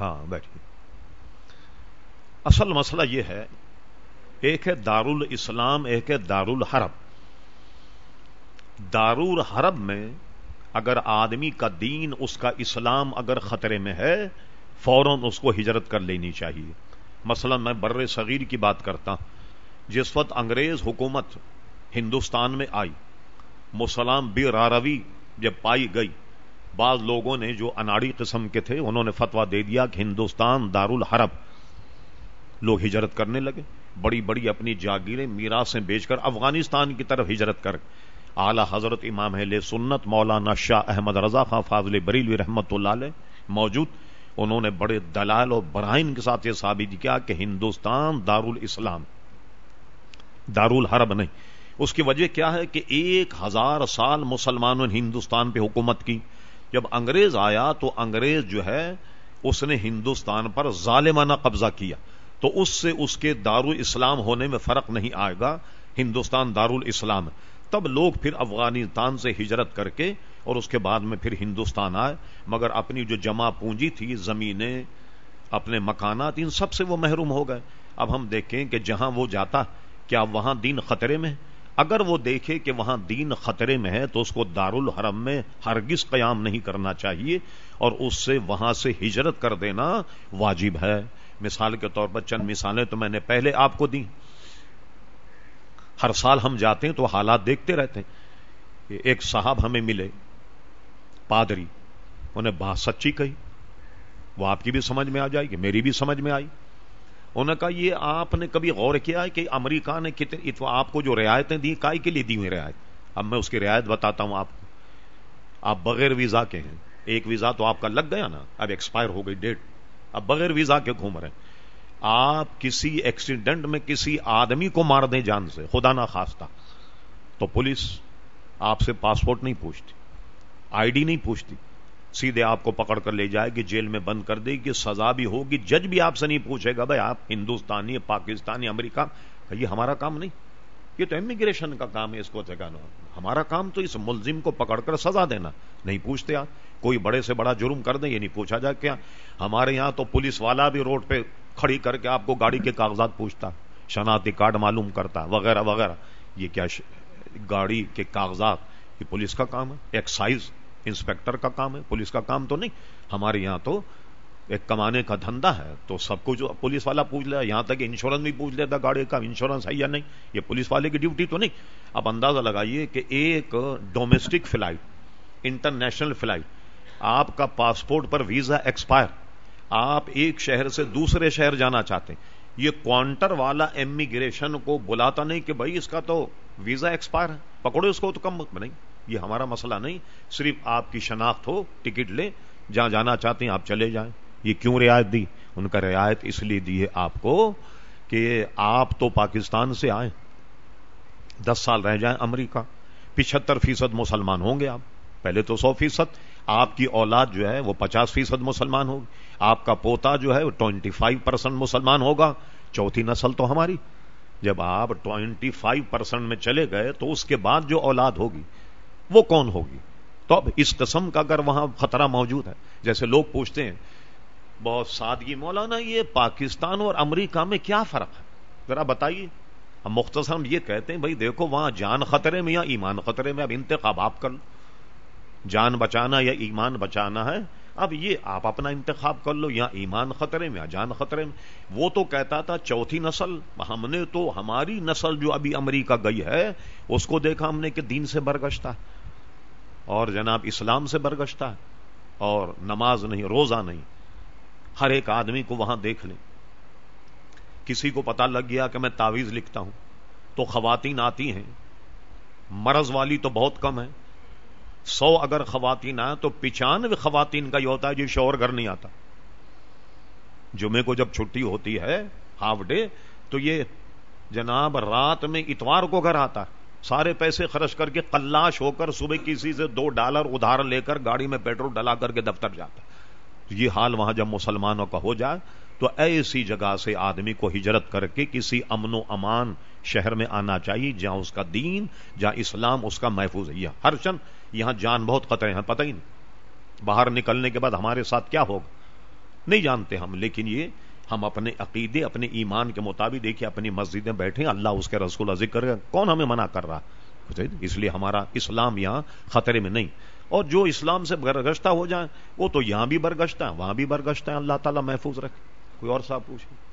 ہاں بیٹھیے۔ اصل مسئلہ یہ ہے، ایک ہے دار الاسلام ایک ہے دار الحرب دار الحرب میں اگر آدمی کا دین، اس کا اسلام اگر خطرے میں ہے، فوراً اس کو ہجرت کر لینی چاہیے۔ مثلا میں بر صغیر کی بات کرتا ہوں۔ جس وقت انگریز حکومت ہندوستان میں آئی مسلام بی راروی جب پائی گئی بعض لوگوں نے جو اناڑی قسم کے تھے، انہوں نے فتوا دے دیا کہ ہندوستان دار الحرب لوگ ہجرت کرنے لگے۔ بڑی بڑی اپنی جاگیریں میرا سے بیچ کر افغانستان کی طرف ہجرت کر۔ اعلی حضرت امام سنت مولانا شاہ احمد رضا خان فاضل بریلوی رحمت اللہ علیہ موجود۔ انہوں نے بڑے دلال اور برائن کے ساتھ یہ ثابت کیا کہ ہندوستان دار الاسلام دار الحرب نہیں۔ اس کی وجہ کیا ہے کہ ایک ہزار سال مسلمانوں نے ہندوستان پہ حکومت کی۔ جب انگریز آیا تو انگریز جو ہے، اس نے ہندوستان پر ظالمانہ قبضہ کیا۔ تو اس سے اس کے دار الاسلام ہونے میں فرق نہیں آئے گا۔ ہندوستان دار الاسلام تب لوگ پھر افغانستان سے ہجرت کر کے اور اس کے بعد میں پھر ہندوستان آئے۔ مگر اپنی جو جمع پونجی تھی، زمینیں، اپنے مکانات، ان سب سے وہ محروم ہو گئے۔ اب ہم دیکھیں کہ جہاں وہ جاتا، کیا وہاں دین خطرے میں اگر وہ دیکھے کہ وہاں دین خطرے میں ہے تو اس کو دار الحرم میں ہرگز قیام نہیں کرنا چاہیے اور اس سے وہاں سے ہجرت کر دینا واجب ہے۔ مثال کے طور پر چند مثالیں تو میں نے پہلے آپ کو دی ہر سال ہم جاتے ہیں تو حالات دیکھتے رہتے ہیں۔ ایک صاحب ہمیں ملے، پادری، انہیں بات سچی کہی۔ وہ آپ کی بھی سمجھ میں آ جائے گی، میری بھی سمجھ میں آئی۔ انہوں نے کہا، یہ آپ نے کبھی غور کیا ہے کہ امریکہ نے کتنے آپ کو جو رعایتیں دی کائی کے لیے دی ہوئی رعایت؟ اب میں اس کی رعایت بتاتا ہوں آپ کو۔ آپ بغیر ویزا کے ہیں۔ ایک ویزا تو آپ کا لگ گیا نا، اب ایکسپائر ہو گئی ڈیٹ اب بغیر ویزا کے گھوم رہے ہیں۔ آپ کسی ایکسیڈنٹ میں کسی آدمی کو مار دیں جان سے، خدا نہ خواستہ تو پولیس آپ سے پاسپورٹ نہیں پوچھتی آئی ڈی نہیں پوچھتی۔ سیدھے آپ کو پکڑ کر لے جائے گی، جیل میں بند کر دے گی، سزا بھی ہوگی۔ جج بھی آپ سے نہیں پوچھے گا، بھائی آپ ہندوستانی، پاکستانی، امریکہ، یہ ہمارا کام نہیں۔ یہ تو امیگریشن کا کام ہے، اس کو جگہ ہمارا کام تو اس ملزم کو پکڑ کر سزا دینا۔ نہیں پوچھتے آپ۔ کوئی بڑے سے بڑا جرم کر دیں، یہ نہیں پوچھا جائے کیا۔ ہمارے یہاں تو پولیس والا بھی روڈ پہ کھڑی کر کے آپ کو گاڑی کے کاغذات پوچھتا، شناختی کارڈ معلوم کرتا، وغیرہ وغیرہ۔ یہ کیا گاڑی کے کاغذات، یہ پولیس کا کام ہے۔ ایکسائز انسپیکٹر کا کام ہے، پولیس کا کام تو نہیں۔ ہمارے یہاں تو ایک کمانے کا دھندا ہے، تو سب کو جو پولیس والا پوچھ لیا یہاں تک انشورنس بھی پوچھ لیتا، گاڑی کا انشورنس ہے یا نہیں؟ یہ پولیس والے کی ڈیوٹی تو نہیں۔ اب اندازہ لگائیے کہ ایک ڈومیسٹک فلائٹ، انٹرنیشنل فلائٹ، آپ کا پاسپورٹ پر ویزا ایکسپائر، آپ ایک شہر سے دوسرے شہر جانا چاہتے ہیں۔ یہ کوانٹر والا امیگریشن کو بلاتا نہیں کہ بھائی اس کا تو ویزا ایکسپائر ہے، پکڑو اس کو تو کم نہیں۔ یہ ہمارا مسئلہ نہیں، صرف آپ کی شناخت ہو، ٹکٹ لیں، جہاں جانا چاہتے ہیں آپ چلے جائیں۔ یہ کیوں رعایت دی؟ ان کا رعایت اس لیے دی ہے آپ کو کہ آپ تو پاکستان سے آئے دس سال رہ جائیں امریکہ۔ پچہتر فیصد مسلمان ہوں گے آپ۔ پہلے تو سو فیصد۔ آپ کی اولاد جو ہے وہ پچاس فیصد مسلمان ہوگی۔ آپ کا پوتا جو ہے وہ ٹوینٹی فائیو پرسینٹ مسلمان ہوگا۔ چوتھی نسل تو ہماری۔ جب آپ ٹوینٹی فائیو پرسینٹ میں چلے گئے تو اس کے بعد جو اولاد ہوگی وہ کون ہوگی؟ تو اب اس قسم کا اگر وہاں خطرہ موجود ہے، جیسے لوگ پوچھتے ہیں، بہت سادگی مولانا، یہ پاکستان اور امریکہ میں کیا فرق ہے؟ ذرا بتائیے۔ ہم مختصر ہم یہ کہتے ہیں، بھائی دیکھو، وہاں جان خطرے میں یا ایمان خطرے میں، اب انتخاب آپ کر لو۔ جان بچانا یا ایمان بچانا ہے اب یہ آپ اپنا انتخاب کر لو یا ایمان خطرے میں یا جان خطرے میں۔ وہ تو کہتا تھا، چوتھی نسل، ہم نے تو ہماری نسل جو ابھی امریکہ گئی ہے، اس کو دیکھا ہم نے کہ دین سے برگشتہ اور جناب اسلام سے برگشتہ اور نماز نہیں، روزہ نہیں۔ ہر ایک آدمی کو وہاں دیکھ لیں۔ کسی کو پتا لگ گیا کہ میں تعویذ لکھتا ہوں۔ تو خواتین آتی ہیں۔ مرض والی تو بہت کم ہے۔ سو اگر خواتین آئے تو پچانوے خواتین کا یہ ہوتا ہے جو شور گھر نہیں آتا۔ جمعے کو جب چھٹی ہوتی ہے، ہاف ڈے، تو یہ جناب رات میں اتوار کو گھر آتا ہے۔ سارے پیسے خرچ کر کے کلاش ہو کر صبح کسی سے دو ڈالر ادھار لے کر گاڑی میں پیٹرول ڈلا کر کے دفتر جاتا یہ حال وہاں جب مسلمانوں کا ہو جائے، تو ایسی جگہ سے آدمی کو ہجرت کر کے کسی امن و امان شہر میں آنا چاہیے، جہاں اس کا دین، جہاں اسلام اس کا محفوظ ہے۔ یہ ہر چند یہاں جان بہت خطرے ہیں، پتہ ہی نہیں۔ باہر نکلنے کے بعد ہمارے ساتھ کیا ہوگا؟ نہیں جانتے ہم، لیکن یہ ہم اپنے عقیدے، اپنے ایمان کے مطابق دیکھیں، اپنی مسجدیں بیٹھے اللہ اس کے رسول ذکر کون ہمیں منع کر رہا؟ اچھا، اس لیے ہمارا اسلام یہاں خطرے میں نہیں۔ اور جو اسلام سے برگشتہ ہو جائیں، وہ تو یہاں بھی برگشتہ ہے وہاں بھی برگشتہ ہے اللہ تعالیٰ محفوظ رکھے۔ کوئی اور صاحب پوچھے